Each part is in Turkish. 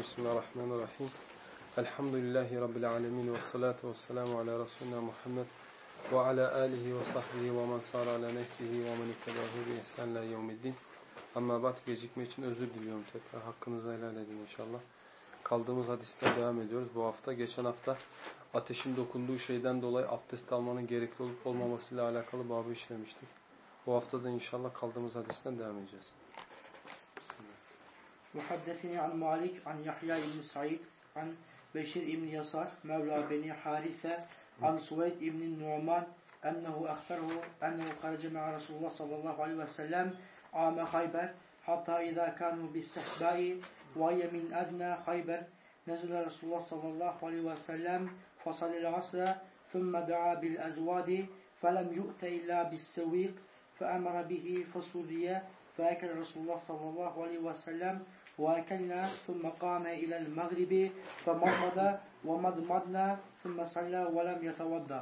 Bismillahirrahmanirrahim. Elhamdülillahi Rabbil alemin ve salatu ve selamu ala Resulina Muhammed ve ala alihi ve sahbihi ve men sara ala nehrihi ve men ittebahu bi ihsanla yevmiddin. Ama bat gecikme için özür diliyorum tekrar. Hakkınızı helal edin inşallah. Kaldığımız hadiste devam ediyoruz. Bu hafta, geçen hafta ateşin dokunduğu şeyden dolayı abdest almanın gerekli olup olmamasıyla alakalı babı işlemiştik. Bu hafta da inşallah kaldığımız hadisten devam edeceğiz. Muhaddesini an Malik an Yahya ibn Said an Beşir ibn Yasar Mevla beni Harise an Suveyd ibn Numan ennehu akhberehu ennehu kharaca ma'a Resulullah sallallahu aleyhi ve sellem ame Hayber hatta izâ kanu bistihbâi ve min adna Hayber nezile Resulullah sallallahu aleyhi ve sellem fasalil asra ثم دعا بالأزواد فلم يؤت إلا بالسويق فأمر به فسري فأكل رسول الله صلى الله عليه وسلم وأكلنا ثم قام إلى المغرب فمضمض ومضمضنا ثم صلى ولم يتوضأ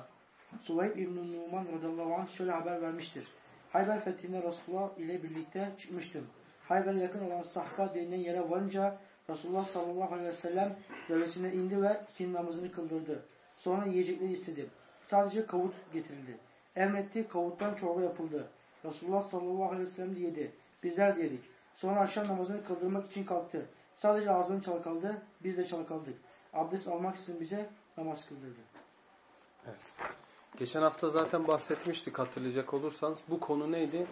Suveyb İbn-i Numan radıyallahu anh şöyle haber vermiştir. Hayber fethinde Resulullah ile birlikte çıkmıştım. Hayber'e yakın olan Sahba denilen yere varınca Resulullah sallallahu aleyhi ve sellem devesinden indi ve ikindi namazını kıldırdı. Sonra yiyecekleri istedi. Sadece kavut getirildi. Emretti kavuttan çorba yapıldı. Resulullah sallallahu aleyhi ve sellem de yedi. Bizler de yedik. Sonra akşam namazını kıldırmak için kalktı. Sadece ağzını çalkaldı. Biz de çalkaldık. Abdest almak için bize namaz kıldırdı. Evet. Geçen hafta zaten bahsetmiştik hatırlayacak olursanız. Bu konu neydi?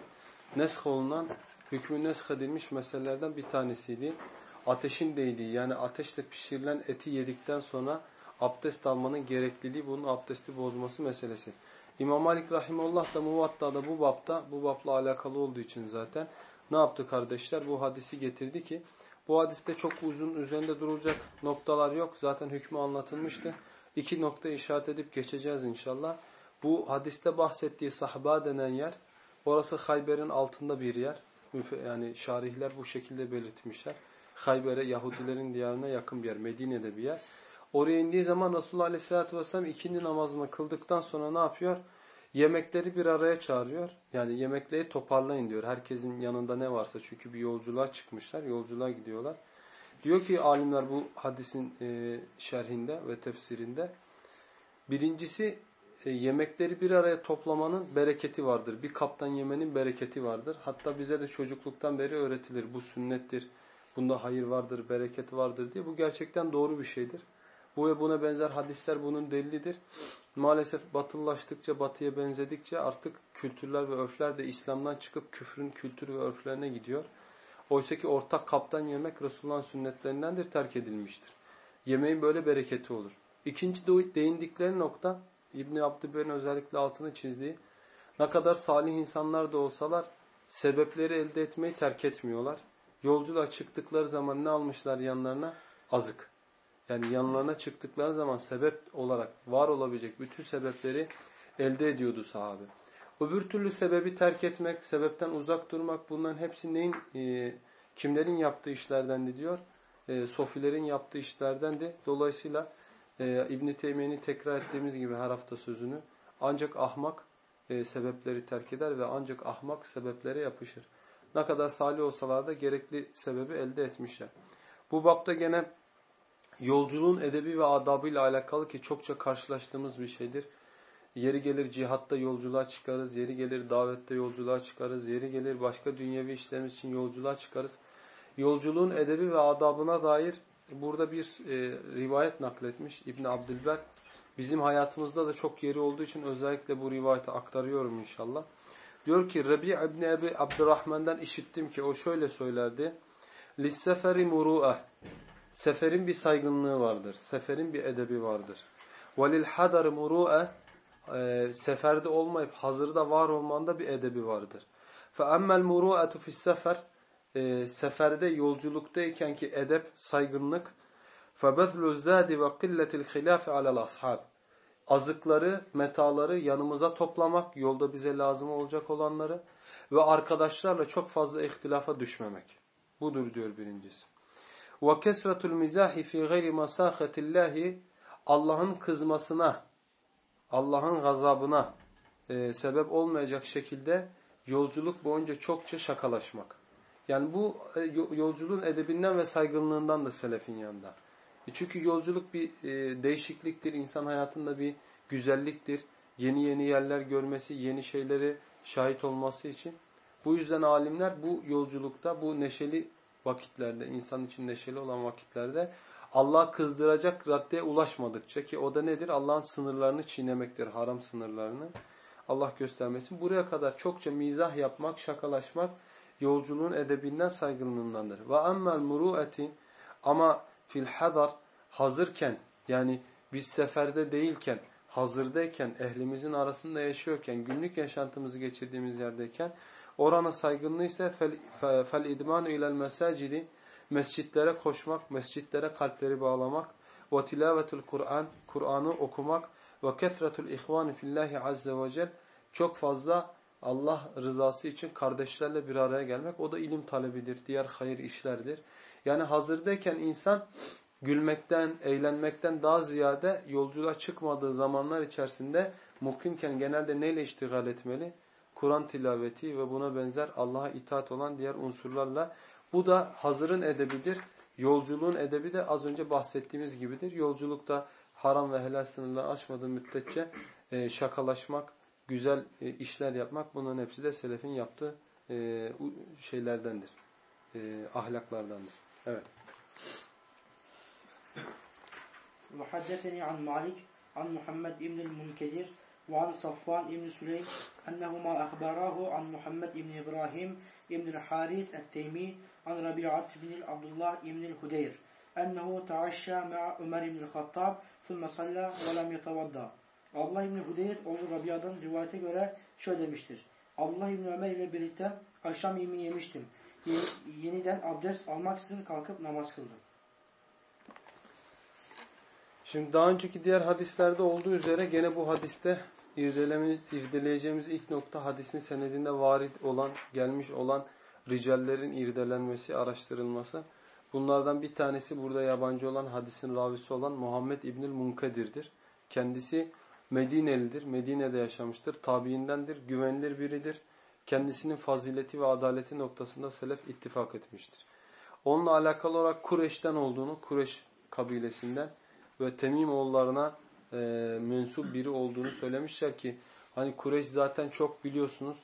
Nesk olunan, hükmü nesk edilmiş meselelerden bir tanesiydi. Ateşin değdiği yani ateşle pişirilen eti yedikten sonra abdest almanın gerekliliği bunun abdesti bozması meselesi. İmam Malik Rahimullah da Muvatta'da bu bapta, bu bapla alakalı olduğu için zaten ne yaptı kardeşler? Bu hadisi getirdi ki bu hadiste çok uzun üzerinde durulacak noktalar yok. Zaten hükmü anlatılmıştı. İki nokta işaret edip geçeceğiz inşallah. Bu hadiste bahsettiği sahba denen yer orası Hayber'in altında bir yer. Yani şarihler bu şekilde belirtmişler. Hayber'e Yahudilerin diyarına yakın bir yer. Medine'de bir yer. Oraya indiği zaman Resulullah Aleyhisselatü Vesselam ikindi namazını kıldıktan sonra ne yapıyor? Yemekleri bir araya çağırıyor. Yani yemekleri toparlayın diyor. Herkesin yanında ne varsa çünkü bir yolculuğa çıkmışlar. Yolculuğa gidiyorlar. Diyor ki alimler bu hadisin e, şerhinde ve tefsirinde. Birincisi e, yemekleri bir araya toplamanın bereketi vardır. Bir kaptan yemenin bereketi vardır. Hatta bize de çocukluktan beri öğretilir. Bu sünnettir. Bunda hayır vardır, bereket vardır diye. Bu gerçekten doğru bir şeydir. Bu ve buna benzer hadisler bunun delilidir. Maalesef batıllaştıkça, batıya benzedikçe artık kültürler ve örfler de İslam'dan çıkıp küfrün kültür ve örflerine gidiyor. Oysa ki ortak kaptan yemek Resulullah'ın sünnetlerindendir, terk edilmiştir. Yemeğin böyle bereketi olur. İkinci değindikleri nokta, İbn-i Abdüber'in özellikle altını çizdiği, ne kadar salih insanlar da olsalar, sebepleri elde etmeyi terk etmiyorlar. Yolculuğa çıktıkları zaman ne almışlar yanlarına? Azık. Yani yanlarına çıktıkları zaman sebep olarak var olabilecek bütün sebepleri elde ediyordu sahabe. Öbür türlü sebebi terk etmek, sebepten uzak durmak bunların hepsi neyin, e, kimlerin yaptığı işlerdendi diyor. E, sofilerin yaptığı işlerdendi. Dolayısıyla e, İbn-i Teymiye'nin tekrar ettiğimiz gibi her hafta sözünü ancak ahmak e, sebepleri terk eder ve ancak ahmak sebeplere yapışır. Ne kadar salih olsalar da gerekli sebebi elde etmişler. Bu bapta gene yolculuğun edebi ve adabıyla alakalı ki çokça karşılaştığımız bir şeydir. Yeri gelir cihatta yolculuğa çıkarız, yeri gelir davette yolculuğa çıkarız, yeri gelir başka dünyevi işlerimiz için yolculuğa çıkarız. Yolculuğun edebi ve adabına dair burada bir e, rivayet nakletmiş İbn Abdülber. Bizim hayatımızda da çok yeri olduğu için özellikle bu rivayeti aktarıyorum inşallah. Diyor ki Rabi İbni Ebi Abdurrahman'dan işittim ki o şöyle söylerdi. Lisseferi muru'eh. Seferin bir saygınlığı vardır. Seferin bir edebi vardır. Velil hadar muru'eh. Seferde olmayıp hazırda var olmanda bir edebi vardır. Emmel muru'etu fis sefer. Seferde yolculuktayken ki edep, saygınlık. Zâdi ve qilletil hilâfi alel ashab azıkları, metaları yanımıza toplamak, yolda bize lazım olacak olanları ve arkadaşlarla çok fazla ihtilafa düşmemek. Budur diyor birincisi. Ve kesretul mizahi fi gayri masahatillahi Allah'ın kızmasına, Allah'ın gazabına e, sebep olmayacak şekilde yolculuk boyunca çokça şakalaşmak. Yani bu e, yolculuğun edebinden ve saygınlığından da selefin yanında. E çünkü yolculuk bir e, değişikliktir, insan hayatında bir güzelliktir. Yeni yeni yerler görmesi, yeni şeyleri şahit olması için. Bu yüzden alimler bu yolculukta, bu neşeli vakitlerde, insan için neşeli olan vakitlerde Allah kızdıracak raddeye ulaşmadıkça ki o da nedir? Allah'ın sınırlarını çiğnemektir, haram sınırlarını. Allah göstermesin. Buraya kadar çokça mizah yapmak, şakalaşmak yolculuğun edebinden saygınlığındandır. Ve emmel muru'eti ama fil hadar hazırken yani biz seferde değilken, hazırdayken, ehlimizin arasında yaşıyorken, günlük yaşantımızı geçirdiğimiz yerdeyken orana saygınlığı ise fel, idmanu ilel mesacidi mescitlere koşmak, mescitlere kalpleri bağlamak ve tilavetul Kur'an, Kur'an'ı okumak ve kethretul ihvani fillahi azze ve cel çok fazla Allah rızası için kardeşlerle bir araya gelmek. O da ilim talebidir, diğer hayır işlerdir. Yani hazırdayken insan gülmekten, eğlenmekten daha ziyade yolculuğa çıkmadığı zamanlar içerisinde mukimken genelde neyle iştigal etmeli? Kur'an tilaveti ve buna benzer Allah'a itaat olan diğer unsurlarla. Bu da hazırın edebidir. Yolculuğun edebi de az önce bahsettiğimiz gibidir. Yolculukta haram ve helal sınırları aşmadığı müddetçe e, şakalaşmak, güzel e, işler yapmak bunların hepsi de selefin yaptığı e, şeylerdendir. E, ahlaklardandır. Evet. وحدثني عن مالك عن محمد بن المنكدر وعن صفوان بن سليم أنهما أخبراه عن محمد بن إبراهيم بن الحارث التيمي عن ربيعة بن عبد الله بن الهدير أنه تعشى مع عمر بن الخطاب ثم صلى ولم يتوضأ Abdullah İbni Hudeyr oğlu Rabia'dan rivayete göre şöyle demiştir. Abdullah İbni Ömer ile birlikte akşam yemeği yemiştim. Yeni, yeniden abdest almaksızın kalkıp namaz kıldım. Şimdi daha önceki diğer hadislerde olduğu üzere gene bu hadiste irdeleyeceğimiz ilk nokta hadisin senedinde varid olan, gelmiş olan ricallerin irdelenmesi, araştırılması. Bunlardan bir tanesi burada yabancı olan hadisin ravisi olan Muhammed İbnül Munkadir'dir. Kendisi Medinelidir, Medine'de yaşamıştır, tabiindendir, güvenilir biridir. Kendisinin fazileti ve adaleti noktasında selef ittifak etmiştir. Onunla alakalı olarak Kureş'ten olduğunu, Kureş kabilesinden ve Temim oğullarına e, mensup biri olduğunu söylemişler ki hani Kureş zaten çok biliyorsunuz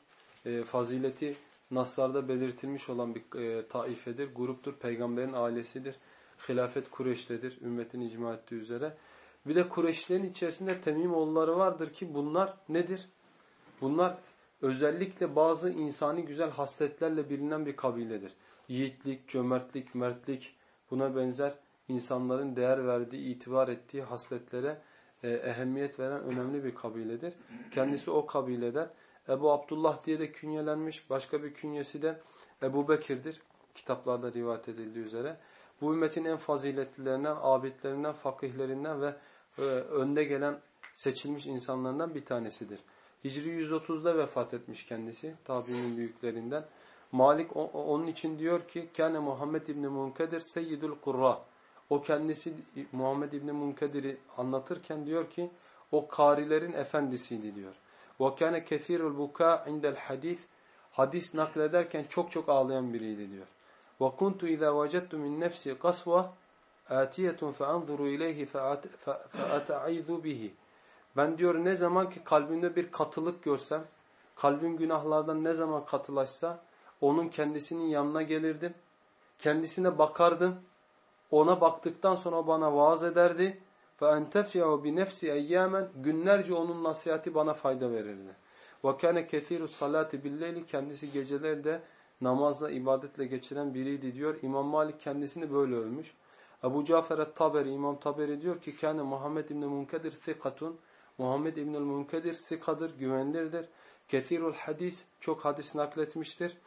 e, fazileti Naslar'da belirtilmiş olan bir e, taifedir, gruptur, peygamberin ailesidir. Hilafet Kureş'tedir, ümmetin icma ettiği üzere. Bir de Kureyşlerin içerisinde Temim oğulları vardır ki bunlar nedir? Bunlar özellikle bazı insani güzel hasletlerle bilinen bir kabiledir. Yiğitlik, cömertlik, mertlik buna benzer insanların değer verdiği, itibar ettiği hasletlere e, ehemmiyet veren önemli bir kabiledir. Kendisi o kabileden Ebu Abdullah diye de künyelenmiş. Başka bir künyesi de Ebu Bekir'dir. Kitaplarda rivayet edildiği üzere. Bu ümmetin en faziletlilerinden, abidlerinden, fakihlerinden ve e, önde gelen seçilmiş insanlardan bir tanesidir. Hicri 130'da vefat etmiş kendisi. Tabiinin büyüklerinden. Malik onun için diyor ki Kâne Muhammed İbni Munkadir Seyyidül Kurra. O kendisi Muhammed İbni Munkadir'i anlatırken diyor ki o karilerin efendisiydi diyor. وَكَانَ كَثِيرُ الْبُكَاء عِنْدَ الْحَدِيثِ Hadis naklederken çok çok ağlayan biriydi diyor. وَكُنْتُ اِذَا وَجَدْتُ مِنْ نَفْسِ قَسْوَةً آتِيَةٌ فَأَنْظُرُ اِلَيْهِ فَأَتَعِذُ بِهِ Ben diyor ne zaman ki kalbimde bir katılık görsem, kalbim günahlardan ne zaman katılaşsa, onun kendisinin yanına gelirdim, kendisine bakardım, ona baktıktan sonra bana vaaz ederdi. Ve entefyahu bi nefsi eyyamen günlerce onun nasihati bana fayda verirdi. Ve kâne kethiru salati kendisi gecelerde namazla, ibadetle geçiren biriydi diyor. İmam Malik kendisini böyle övmüş. Ebu Cafer Taberi, İmam Taberi diyor ki kâne Muhammed İbni Munkedir sikatun. Muhammed İbni Munkedir sikadır, güvenilirdir. Kethirul hadis, çok hadis nakletmiştir.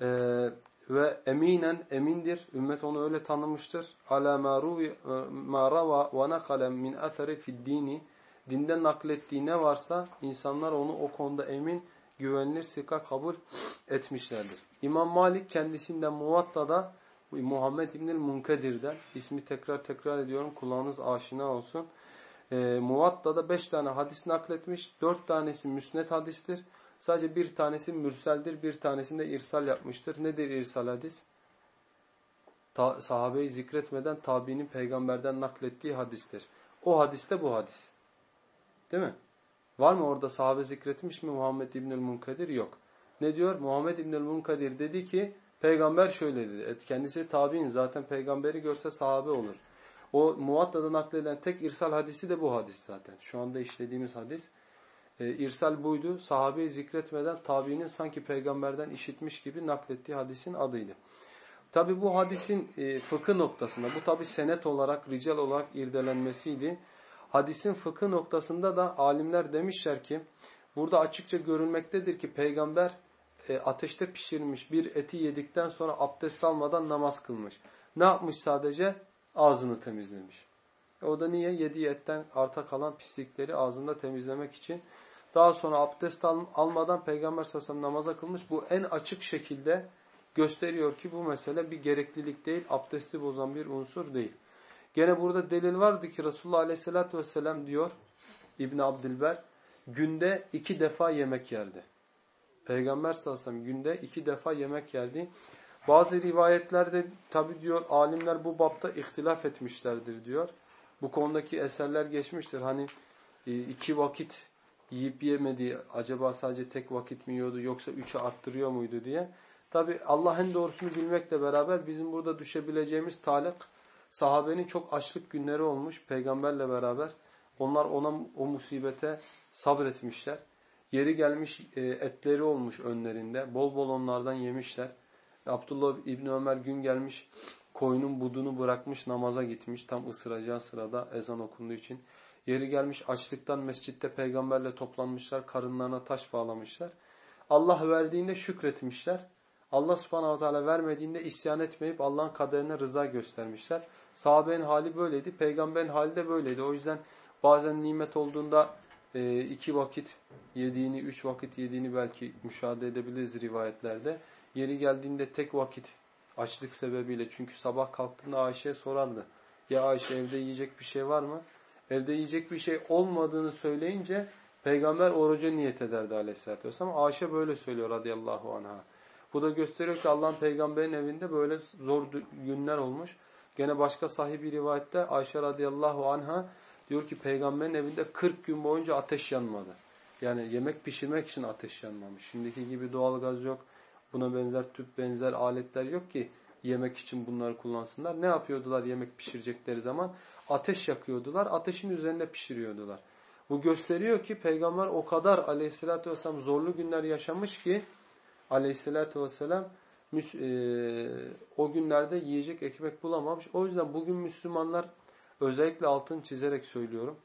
Ee, ve eminen emindir. Ümmet onu öyle tanımıştır. Ala ma rava ve nakale min athari fid dini. Dinden naklettiği ne varsa insanlar onu o konuda emin, güvenilir, sika kabul etmişlerdir. İmam Malik kendisinden Muvatta'da Muhammed İbnül Munkedir'den ismi tekrar tekrar ediyorum kulağınız aşina olsun. E, Muvatta'da beş tane hadis nakletmiş. Dört tanesi müsnet hadistir. Sadece bir tanesi mürseldir, bir tanesinde irsal yapmıştır. Nedir irsal hadis? Ta, sahabeyi zikretmeden tabiinin peygamberden naklettiği hadistir. O hadiste bu hadis. Değil mi? Var mı orada sahabe zikretmiş mi Muhammed İbnül Munkadir? Yok. Ne diyor? Muhammed İbnül Munkadir dedi ki peygamber şöyle dedi. Kendisi tabi'in zaten peygamberi görse sahabe olur. O muvatta'da nakleden tek irsal hadisi de bu hadis zaten. Şu anda işlediğimiz hadis. E, irsal buydu. Sahabeyi zikretmeden tabiinin sanki peygamberden işitmiş gibi naklettiği hadisin adıydı. Tabi bu hadisin e, fıkıh noktasında, bu tabi senet olarak, rical olarak irdelenmesiydi. Hadisin fıkıh noktasında da alimler demişler ki, burada açıkça görülmektedir ki peygamber e, ateşte pişirilmiş bir eti yedikten sonra abdest almadan namaz kılmış. Ne yapmış sadece? Ağzını temizlemiş. E, o da niye? Yediği etten arta kalan pislikleri ağzında temizlemek için. Daha sonra abdest al almadan peygamber sallallahu namaza kılmış. Bu en açık şekilde gösteriyor ki bu mesele bir gereklilik değil, abdesti bozan bir unsur değil. Gene burada delil vardı ki Resulullah aleyhissalatü vesselam diyor İbn Abdilber günde iki defa yemek yerdi. Peygamber sallallahu günde iki defa yemek yerdi. Bazı rivayetlerde tabi diyor alimler bu bapta ihtilaf etmişlerdir diyor. Bu konudaki eserler geçmiştir. Hani e, iki vakit yiyip yemedi acaba sadece tek vakit mi yiyordu yoksa üçe arttırıyor muydu diye. Tabi Allah en doğrusunu bilmekle beraber bizim burada düşebileceğimiz talak sahabenin çok açlık günleri olmuş peygamberle beraber. Onlar ona o musibete sabretmişler. Yeri gelmiş e, etleri olmuş önlerinde. Bol bol onlardan yemişler. Abdullah İbni Ömer gün gelmiş koyunun budunu bırakmış namaza gitmiş. Tam ısıracağı sırada ezan okunduğu için. Yeri gelmiş açlıktan mescitte peygamberle toplanmışlar. Karınlarına taş bağlamışlar. Allah verdiğinde şükretmişler. Allah subhanahu teala vermediğinde isyan etmeyip Allah'ın kaderine rıza göstermişler. Sahabenin hali böyleydi. Peygamberin hali de böyleydi. O yüzden bazen nimet olduğunda e, iki vakit yediğini, üç vakit yediğini belki müşahede edebiliriz rivayetlerde. Yeri geldiğinde tek vakit açlık sebebiyle. Çünkü sabah kalktığında Ayşe'ye sorardı. Ya Ayşe evde yiyecek bir şey var mı? Evde yiyecek bir şey olmadığını söyleyince peygamber oruca niyet ederdi aleyhissalatü vesselam. Ayşe böyle söylüyor radıyallahu anh'a. Bu da gösteriyor ki Allah'ın peygamberin evinde böyle zor günler olmuş. Gene başka sahibi rivayette Ayşe radıyallahu anha diyor ki peygamberin evinde 40 gün boyunca ateş yanmadı. Yani yemek pişirmek için ateş yanmamış. Şimdiki gibi doğal gaz yok. Buna benzer tüp benzer aletler yok ki yemek için bunları kullansınlar. Ne yapıyordular yemek pişirecekleri zaman? Ateş yakıyordular. Ateşin üzerinde pişiriyordular. Bu gösteriyor ki peygamber o kadar aleyhissalatü vesselam zorlu günler yaşamış ki aleyhissalatü vesselam e, o günlerde yiyecek ekmek bulamamış. O yüzden bugün Müslümanlar özellikle altın çizerek söylüyorum.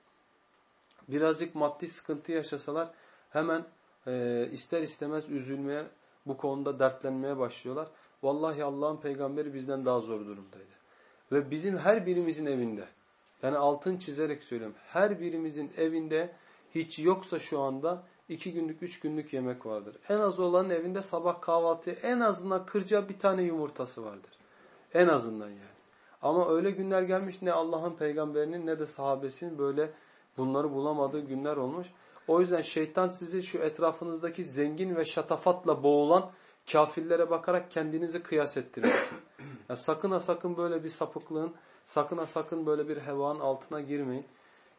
Birazcık maddi sıkıntı yaşasalar hemen e, ister istemez üzülmeye, bu konuda dertlenmeye başlıyorlar. Vallahi Allah'ın peygamberi bizden daha zor durumdaydı. Ve bizim her birimizin evinde, yani altın çizerek söylüyorum, her birimizin evinde hiç yoksa şu anda iki günlük, üç günlük yemek vardır. En az olanın evinde sabah kahvaltı en azından kırca bir tane yumurtası vardır. En azından yani. Ama öyle günler gelmiş ne Allah'ın peygamberinin ne de sahabesinin böyle bunları bulamadığı günler olmuş. O yüzden şeytan sizi şu etrafınızdaki zengin ve şatafatla boğulan kafirlere bakarak kendinizi kıyas ettirmesin. Yani sakın ha sakın böyle bir sapıklığın, sakın ha sakın böyle bir hevanın altına girmeyin.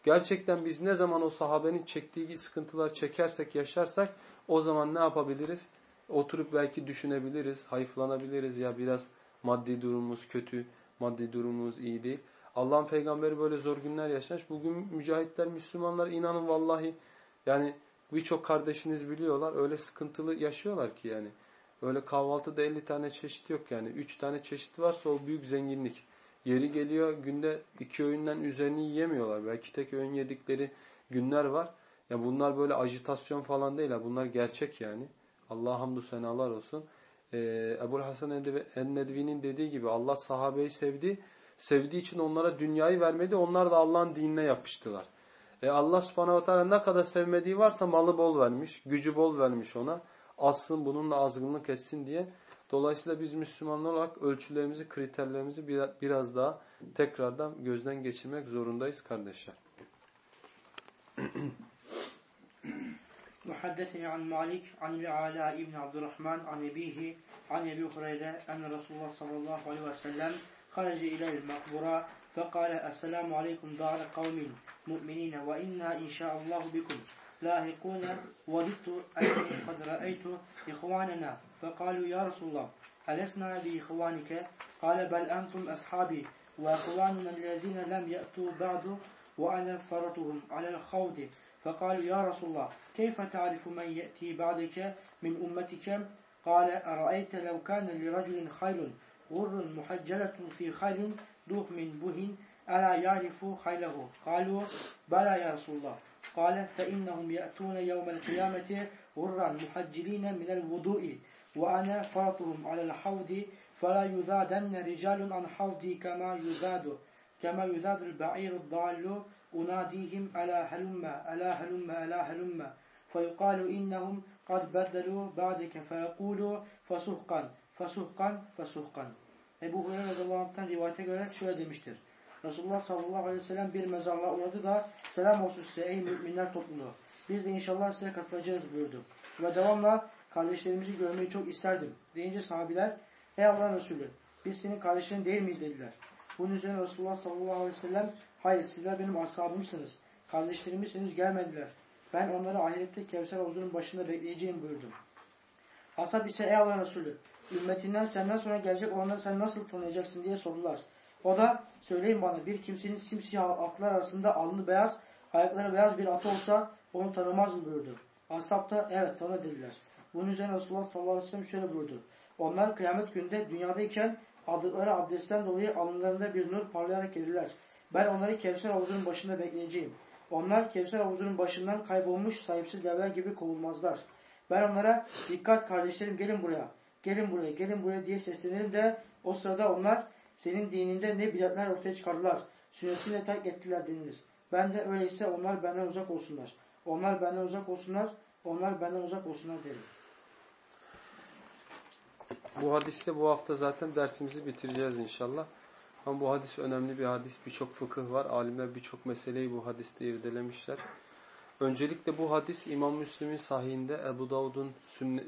Gerçekten biz ne zaman o sahabenin çektiği sıkıntılar çekersek, yaşarsak o zaman ne yapabiliriz? Oturup belki düşünebiliriz, hayıflanabiliriz ya biraz maddi durumumuz kötü, maddi durumumuz iyi değil. Allah'ın peygamberi böyle zor günler yaşamış. Bugün mücahitler, Müslümanlar inanın vallahi yani birçok kardeşiniz biliyorlar öyle sıkıntılı yaşıyorlar ki yani. Öyle kahvaltıda 50 tane çeşit yok yani. 3 tane çeşit varsa o büyük zenginlik. Yeri geliyor günde iki öğünden üzerini yiyemiyorlar. Belki tek öğün yedikleri günler var. Ya bunlar böyle ajitasyon falan değil. Bunlar gerçek yani. Allah'a hamdü senalar olsun. Ee, Ebu Hasan el-Nedvi'nin dediği gibi Allah sahabeyi sevdi. Sevdiği için onlara dünyayı vermedi. Onlar da Allah'ın dinine yapıştılar. E Allah subhanahu teala ne kadar sevmediği varsa malı bol vermiş. Gücü bol vermiş ona Azsın bununla azgınlık etsin diye. Dolayısıyla biz Müslümanlar olarak ölçülerimizi, kriterlerimizi biraz daha tekrardan gözden geçirmek zorundayız kardeşler. وحدثني عن مالك عن العلاء بن عبد الرحمن عن أبيه عن أبي هريرة أن رسول الله صلى الله عليه وسلم خرج إلى المقبرة فقال السلام عليكم دار قوم مؤمنين وإنا إن شاء الله بكم لاحقون وددت أني قد رأيت إخواننا. فقالوا يا رسول الله ألسنا بإخوانك؟ قال بل أنتم أصحابي وإخواننا الذين لم يأتوا بعد وأنا فرطهم على الخوض. فقالوا يا رسول الله كيف تعرف من يأتي بعدك من أمتك؟ قال أرأيت لو كان لرجل خيل غر محجلة في خيل دوح من بهن ألا يعرف خيله؟ قالوا بلى يا رسول الله. قال فإنهم يأتون يوم القيامة غرا محجلين من الوضوء وأنا فرطهم على الحوض فلا يذادن رجال عن حوضي كما يذاد كما يذاد البعير الضال أناديهم ألا هلم ألا هلم ألا هلم فيقال إنهم قد بدلوا بعدك فيقولوا فسحقا فسحقا فسحقا Ebu Hureyre radıyallahu anh'tan rivayete göre şöyle demiştir. Resulullah sallallahu aleyhi ve sellem bir mezarlığa uğradı da selam olsun size ey müminler topluluğu. Biz de inşallah size katılacağız buyurdu. Ve devamla kardeşlerimizi görmeyi çok isterdim. Deyince sahabiler ey Allah Resulü biz senin kardeşlerin değil miyiz dediler. Bunun üzerine Resulullah sallallahu aleyhi ve sellem hayır sizler benim ashabımsınız. Kardeşlerimiz henüz gelmediler. Ben onları ahirette Kevser havuzunun başında bekleyeceğim buyurdum. Ashab ise ey Allah Resulü ümmetinden senden sonra gelecek olanları sen nasıl tanıyacaksın diye sordular. O da söyleyin bana bir kimsenin simsiyah atlar arasında alnı beyaz, ayakları beyaz bir atı olsa onu tanımaz mı buyurdu. Ashab da evet tanı dediler. Bunun üzerine Resulullah sallallahu aleyhi ve sellem şöyle buyurdu. Onlar kıyamet günde dünyadayken aldıkları abdestten dolayı alnlarında bir nur parlayarak gelirler. Ben onları Kevser havuzunun başında bekleyeceğim. Onlar Kevser havuzunun başından kaybolmuş sahipsiz devler gibi kovulmazlar. Ben onlara dikkat kardeşlerim gelin buraya, gelin buraya, gelin buraya diye seslenirim de o sırada onlar senin dininde ne bidatler ortaya çıkardılar, sünnetini terk ettiler denilir. Ben de öyleyse onlar benden uzak olsunlar. Onlar benden uzak olsunlar, onlar benden uzak olsunlar derim. Bu hadiste bu hafta zaten dersimizi bitireceğiz inşallah. Ama bu hadis önemli bir hadis. Birçok fıkıh var. Alimler birçok meseleyi bu hadiste irdelemişler. Öncelikle bu hadis İmam Müslim'in sahihinde, Ebu Davud'un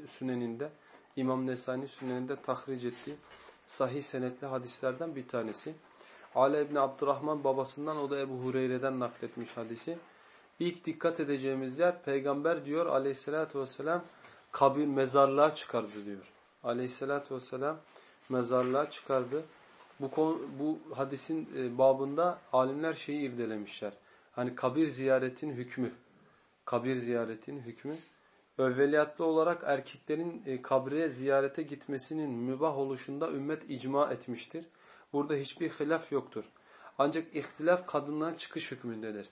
süneninde, İmam Nesai'nin süneninde tahric ettiği sahih senetli hadislerden bir tanesi. Ale İbni Abdurrahman babasından o da Ebu Hureyre'den nakletmiş hadisi. İlk dikkat edeceğimiz yer peygamber diyor aleyhissalatü vesselam kabir mezarlığa çıkardı diyor. Aleyhissalatü vesselam mezarlığa çıkardı. Bu, konu, bu hadisin e, babında alimler şeyi irdelemişler. Hani kabir ziyaretin hükmü. Kabir ziyaretin hükmü. Evveliyatlı olarak erkeklerin e, kabre ziyarete gitmesinin mübah oluşunda ümmet icma etmiştir. Burada hiçbir hilaf yoktur. Ancak ihtilaf kadından çıkış hükmündedir.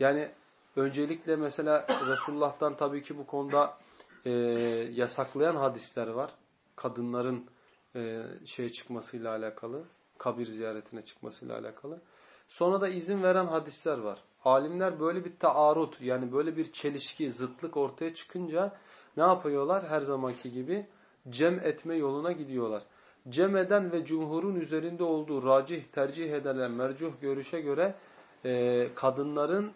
Yani öncelikle mesela Resulullah'tan tabii ki bu konuda e, yasaklayan hadisler var. Kadınların e, şeye çıkmasıyla alakalı, kabir ziyaretine çıkmasıyla alakalı. Sonra da izin veren hadisler var. Alimler böyle bir taarut yani böyle bir çelişki, zıtlık ortaya çıkınca ne yapıyorlar? Her zamanki gibi cem etme yoluna gidiyorlar. Cem eden ve cumhurun üzerinde olduğu racih, tercih edilen mercuh görüşe göre e, kadınların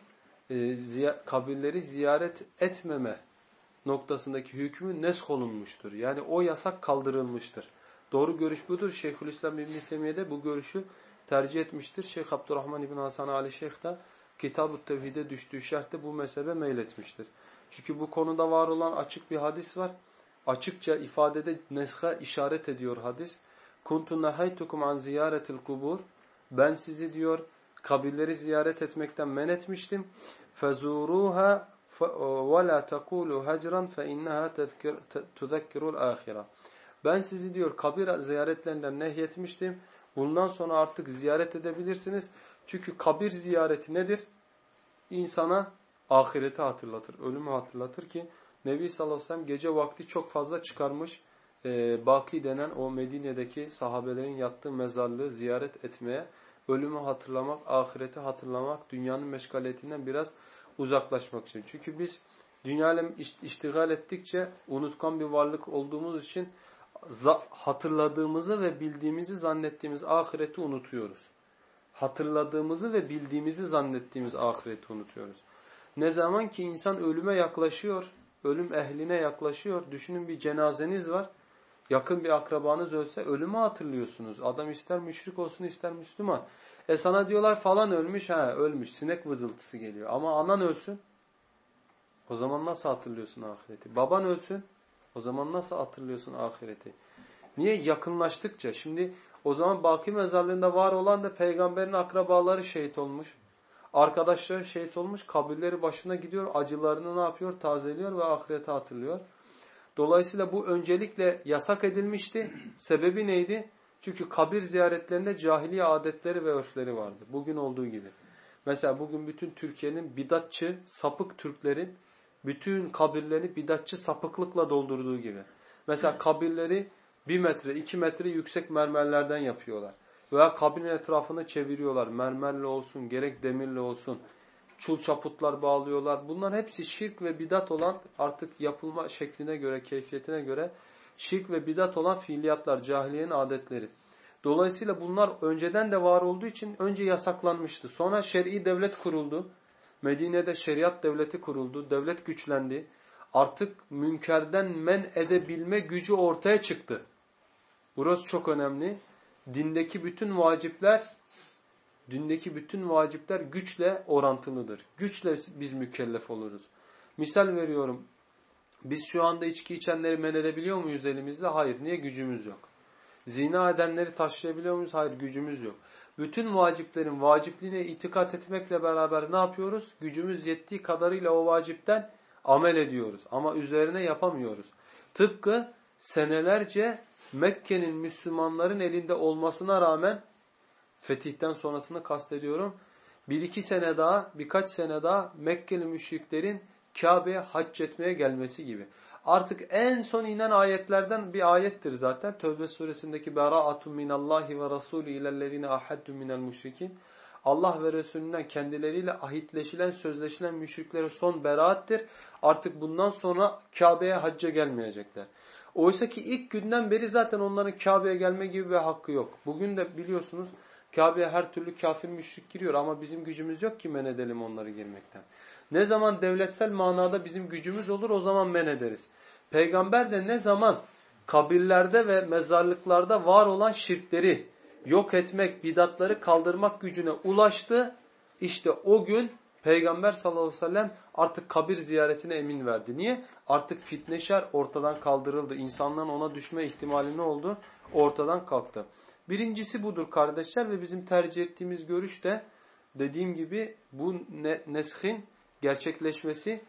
e, ziy kabirleri ziyaret etmeme noktasındaki hükmü nesk olunmuştur. Yani o yasak kaldırılmıştır. Doğru görüş budur. Şeyhülislam İbn Teymiye de bu görüşü tercih etmiştir. Şeyh Abdurrahman İbn Hasan Ali Şeyh de Kitab-ı Tevhid'e düştüğü şerhte bu mezhebe meyletmiştir. Çünkü bu konuda var olan açık bir hadis var. Açıkça ifadede nesha işaret ediyor hadis. Kuntu nahaytukum an ziyaretil kubur. Ben sizi diyor kabirleri ziyaret etmekten men etmiştim. Fezuruha ve la tekulu hecran fe innaha tuzekkirul ahire. Ben sizi diyor kabir ziyaretlerinden nehyetmiştim. Bundan sonra artık ziyaret edebilirsiniz. Çünkü kabir ziyareti nedir? İnsana ahireti hatırlatır, ölümü hatırlatır ki Nebi sallallahu aleyhi ve sellem gece vakti çok fazla çıkarmış. E, Baki denen o Medine'deki sahabelerin yattığı mezarlığı ziyaret etmeye, ölümü hatırlamak, ahireti hatırlamak, dünyanın meşgaliyetinden biraz uzaklaşmak için. Çünkü biz dünyayla iştigal ettikçe unutkan bir varlık olduğumuz için hatırladığımızı ve bildiğimizi zannettiğimiz ahireti unutuyoruz. Hatırladığımızı ve bildiğimizi zannettiğimiz ahireti unutuyoruz. Ne zaman ki insan ölüme yaklaşıyor, ölüm ehline yaklaşıyor. Düşünün bir cenazeniz var. Yakın bir akrabanız ölse ölümü hatırlıyorsunuz. Adam ister müşrik olsun ister Müslüman. E sana diyorlar falan ölmüş. Ha ölmüş. Sinek vızıltısı geliyor. Ama anan ölsün. O zaman nasıl hatırlıyorsun ahireti? Baban ölsün. O zaman nasıl hatırlıyorsun ahireti? Niye? Yakınlaştıkça. Şimdi o zaman baki mezarlığında var olan da peygamberin akrabaları şehit olmuş. Arkadaşları şehit olmuş. Kabirleri başına gidiyor. Acılarını ne yapıyor? Tazeliyor ve ahireti hatırlıyor. Dolayısıyla bu öncelikle yasak edilmişti. Sebebi neydi? Çünkü kabir ziyaretlerinde cahiliye adetleri ve örfleri vardı. Bugün olduğu gibi. Mesela bugün bütün Türkiye'nin bidatçı, sapık Türklerin bütün kabirlerini bidatçı sapıklıkla doldurduğu gibi. Mesela kabirleri bir metre, iki metre yüksek mermerlerden yapıyorlar. Veya kabirin etrafını çeviriyorlar. Mermerle olsun, gerek demirle olsun. Çul çaputlar bağlıyorlar. Bunlar hepsi şirk ve bidat olan artık yapılma şekline göre, keyfiyetine göre şirk ve bidat olan fiiliyatlar, cahiliyenin adetleri. Dolayısıyla bunlar önceden de var olduğu için önce yasaklanmıştı. Sonra şer'i devlet kuruldu. Medine'de şeriat devleti kuruldu. Devlet güçlendi. Artık münkerden men edebilme gücü ortaya çıktı. Burası çok önemli. Dindeki bütün vacipler dindeki bütün vacipler güçle orantılıdır. Güçle biz mükellef oluruz. Misal veriyorum. Biz şu anda içki içenleri men edebiliyor muyuz elimizle? Hayır. Niye? Gücümüz yok. Zina edenleri taşlayabiliyor muyuz? Hayır. Gücümüz yok. Bütün vaciplerin vacipliğine itikat etmekle beraber ne yapıyoruz? Gücümüz yettiği kadarıyla o vacipten amel ediyoruz. Ama üzerine yapamıyoruz. Tıpkı senelerce Mekke'nin Müslümanların elinde olmasına rağmen fetihten sonrasını kastediyorum. Bir iki sene daha, birkaç sene daha Mekkeli müşriklerin Kabe'ye hac etmeye gelmesi gibi. Artık en son inen ayetlerden bir ayettir zaten. Tövbe suresindeki Bera'atun minallahi ve rasulü ilellezine ahaddu minel müşrikin. Allah ve Resulünden kendileriyle ahitleşilen, sözleşilen müşriklere son beraattir. Artık bundan sonra Kabe'ye hacca gelmeyecekler. Oysa ki ilk günden beri zaten onların Kabe'ye gelme gibi bir hakkı yok. Bugün de biliyorsunuz Kabe'ye her türlü kafir müşrik giriyor ama bizim gücümüz yok ki men edelim onları girmekten. Ne zaman devletsel manada bizim gücümüz olur o zaman men ederiz. Peygamber de ne zaman kabirlerde ve mezarlıklarda var olan şirkleri yok etmek, bidatları kaldırmak gücüne ulaştı. İşte o gün Peygamber sallallahu aleyhi ve sellem artık kabir ziyaretine emin verdi. Niye? Artık fitne şer ortadan kaldırıldı. İnsanların ona düşme ihtimali ne oldu? Ortadan kalktı. Birincisi budur kardeşler ve bizim tercih ettiğimiz görüş de dediğim gibi bu neshin gerçekleşmesi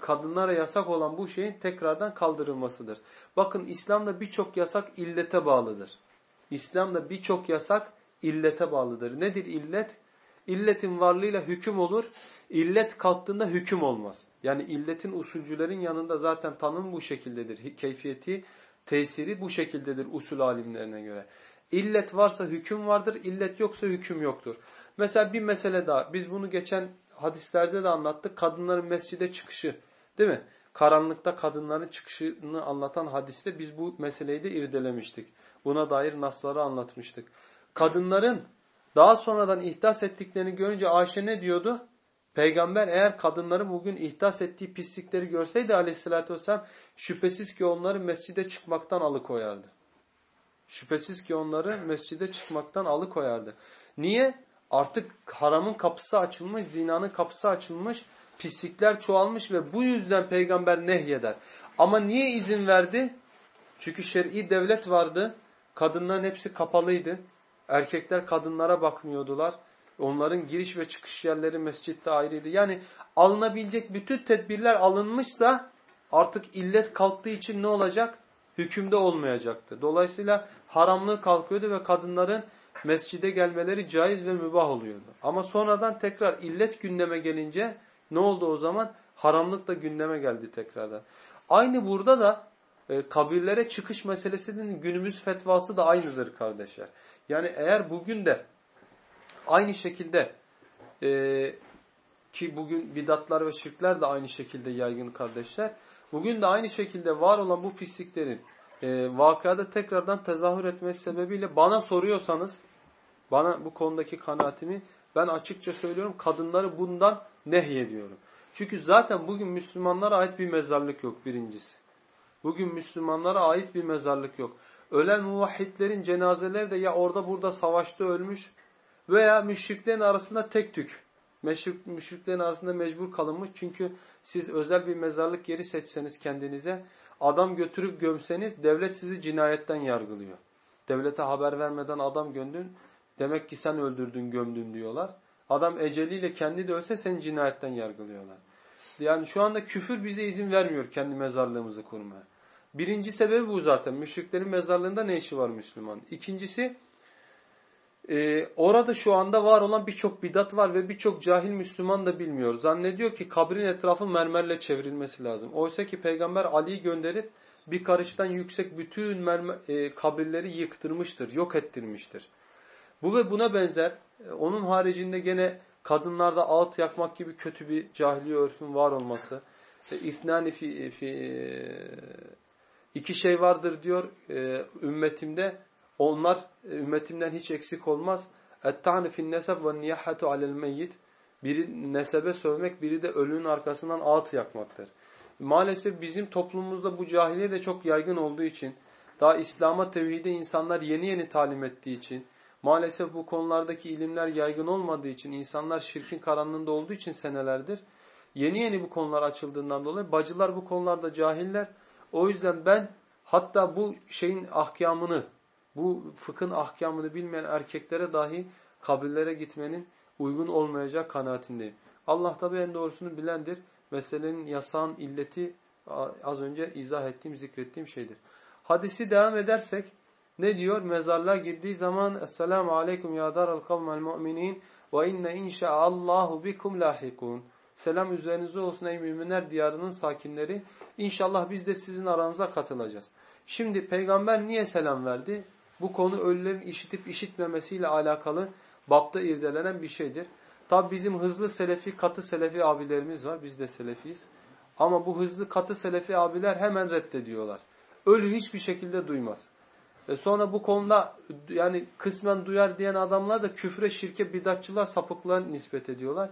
kadınlara yasak olan bu şeyin tekrardan kaldırılmasıdır. Bakın İslam'da birçok yasak illete bağlıdır. İslam'da birçok yasak illete bağlıdır. Nedir illet? İlletin varlığıyla hüküm olur. İllet kalktığında hüküm olmaz. Yani illetin usulcülerin yanında zaten tanım bu şekildedir. Keyfiyeti, tesiri bu şekildedir usul alimlerine göre. İllet varsa hüküm vardır, illet yoksa hüküm yoktur. Mesela bir mesele daha. Biz bunu geçen hadislerde de anlattık. Kadınların mescide çıkışı. Değil mi? Karanlıkta kadınların çıkışını anlatan hadiste biz bu meseleyi de irdelemiştik. Buna dair nasları anlatmıştık. Kadınların daha sonradan ihdas ettiklerini görünce Ayşe ne diyordu? Peygamber eğer kadınların bugün ihdas ettiği pislikleri görseydi aleyhissalatü vesselam şüphesiz ki onları mescide çıkmaktan alıkoyardı. Şüphesiz ki onları mescide çıkmaktan alıkoyardı. Niye? Artık haramın kapısı açılmış, zinanın kapısı açılmış, pislikler çoğalmış ve bu yüzden peygamber nehyeder. Ama niye izin verdi? Çünkü şer'i devlet vardı. Kadınların hepsi kapalıydı. Erkekler kadınlara bakmıyordular. Onların giriş ve çıkış yerleri mescitte ayrıydı. Yani alınabilecek bütün tedbirler alınmışsa artık illet kalktığı için ne olacak? Hükümde olmayacaktı. Dolayısıyla haramlığı kalkıyordu ve kadınların mescide gelmeleri caiz ve mübah oluyordu. Ama sonradan tekrar illet gündeme gelince ne oldu o zaman? Haramlık da gündeme geldi tekrardan. Aynı burada da e, kabirlere çıkış meselesinin günümüz fetvası da aynıdır kardeşler. Yani eğer bugün de aynı şekilde e, ki bugün bidatlar ve şirkler de aynı şekilde yaygın kardeşler. Bugün de aynı şekilde var olan bu pisliklerin e, vakada tekrardan tezahür etmesi sebebiyle bana soruyorsanız bana bu konudaki kanaatimi ben açıkça söylüyorum kadınları bundan nehyediyorum. Çünkü zaten bugün Müslümanlara ait bir mezarlık yok birincisi. Bugün Müslümanlara ait bir mezarlık yok. Ölen muvahhidlerin cenazeleri de ya orada burada savaşta ölmüş veya müşriklerin arasında tek tük. Müşrik, müşriklerin arasında mecbur kalınmış. Çünkü siz özel bir mezarlık yeri seçseniz kendinize, adam götürüp gömseniz devlet sizi cinayetten yargılıyor. Devlete haber vermeden adam gömdün, demek ki sen öldürdün, gömdün diyorlar. Adam eceliyle kendi de ölse seni cinayetten yargılıyorlar. Yani şu anda küfür bize izin vermiyor kendi mezarlığımızı kurmaya. Birinci sebebi bu zaten. Müşriklerin mezarlığında ne işi var Müslüman? İkincisi e, orada şu anda var olan birçok bidat var ve birçok cahil Müslüman da bilmiyor. Zannediyor ki kabrin etrafı mermerle çevrilmesi lazım. Oysa ki Peygamber Ali'yi gönderip bir karıştan yüksek bütün mermer, e, kabirleri yıktırmıştır, yok ettirmiştir. Bu ve buna benzer e, onun haricinde gene kadınlarda ağıt yakmak gibi kötü bir cahiliye örfün var olması. E, İfnani fi, fi, iki şey vardır diyor e, ümmetimde. Onlar e, ümmetimden hiç eksik olmaz. اَتَّعْنِ فِي النَّسَبْ وَالنِّيَحَّةُ عَلَى الْمَيِّتِ Biri nesebe sövmek, biri de ölünün arkasından ağıt yakmaktır. Maalesef bizim toplumumuzda bu cahiliye de çok yaygın olduğu için, daha İslam'a tevhide insanlar yeni yeni talim ettiği için, maalesef bu konulardaki ilimler yaygın olmadığı için, insanlar şirkin karanlığında olduğu için senelerdir, yeni yeni bu konular açıldığından dolayı bacılar bu konularda cahiller. O yüzden ben hatta bu şeyin ahkamını, bu fıkhın ahkamını bilmeyen erkeklere dahi kabirlere gitmenin uygun olmayacak kanaatindeyim. Allah tabi en doğrusunu bilendir. Meselenin yasağın illeti az önce izah ettiğim, zikrettiğim şeydir. Hadisi devam edersek ne diyor? Mezarlığa girdiği zaman Esselamu aleyküm ya daral kavmel mu'minin ve inne inşaallahu bikum lahikun. Selam üzerinize olsun ey müminler diyarının sakinleri. İnşallah biz de sizin aranıza katılacağız. Şimdi peygamber niye selam verdi? Bu konu ölülerin işitip işitmemesiyle alakalı bapta irdelenen bir şeydir. Tabi bizim hızlı selefi, katı selefi abilerimiz var. Biz de selefiyiz. Ama bu hızlı, katı selefi abiler hemen reddediyorlar. Ölü hiçbir şekilde duymaz. E sonra bu konuda yani kısmen duyar diyen adamlar da küfre, şirke, bidatçılar, sapıklığa nispet ediyorlar.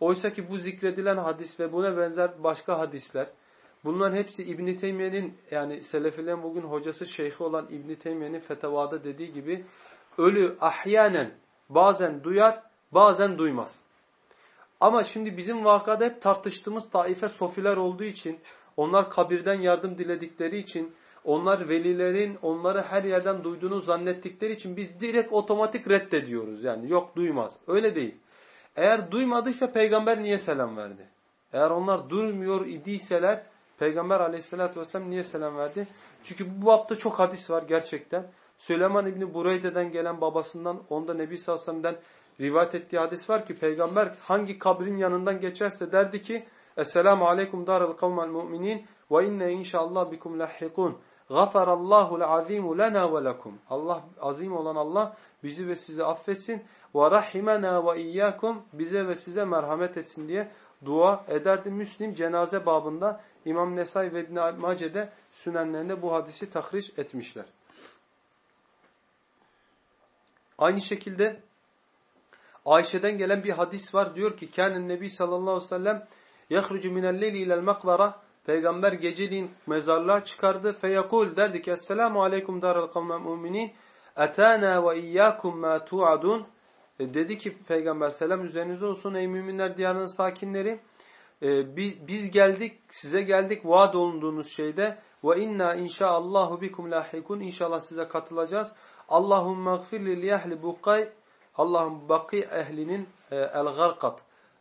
Oysa ki bu zikredilen hadis ve buna benzer başka hadisler, bunların hepsi İbn Teymiye'nin yani selefilerin bugün hocası şeyhi olan İbn Teymiye'nin fetavada dediği gibi ölü ahyanen bazen duyar, bazen duymaz. Ama şimdi bizim vakada hep tartıştığımız taife sofiler olduğu için, onlar kabirden yardım diledikleri için, onlar velilerin onları her yerden duyduğunu zannettikleri için biz direkt otomatik reddediyoruz. Yani yok duymaz. Öyle değil. Eğer duymadıysa peygamber niye selam verdi? Eğer onlar duymuyor idiyseler peygamber aleyhissalatü vesselam niye selam verdi? Çünkü bu bapta çok hadis var gerçekten. Süleyman İbni Bureyde'den gelen babasından onda Nebi sellem'den rivayet ettiği hadis var ki peygamber hangi kabrin yanından geçerse derdi ki Esselamu aleyküm daral kavmel mu'minin ve inne inşallah bikum lahikun. Gafarallahu azimu lena ve lekum. Allah azim olan Allah bizi ve sizi affetsin ve rahimena ve iyyakum bize ve size merhamet etsin diye dua ederdi. Müslim cenaze babında İmam Nesai ve İbn Mace'de sünenlerinde bu hadisi tahriş etmişler. Aynı şekilde Ayşe'den gelen bir hadis var. Diyor ki kânen nebi sallallahu aleyhi ve sellem yahrucu minel-leyli ilel maklara Peygamber geceliğin mezarlığa çıkardı. Feyekul derdi ki Esselamu aleyküm daral kavmen muminin etana ve iyyakum ma tu'adun e, dedi ki Peygamber selam üzerinize olsun ey müminler diyarının sakinleri. E, biz, biz geldik, size geldik vaat olunduğunuz şeyde ve inna inşaallahu bikum lahikun inşallah size katılacağız. Allahumme gfir li ehli buqay Allah'ın baki ehlinin e, el garkat.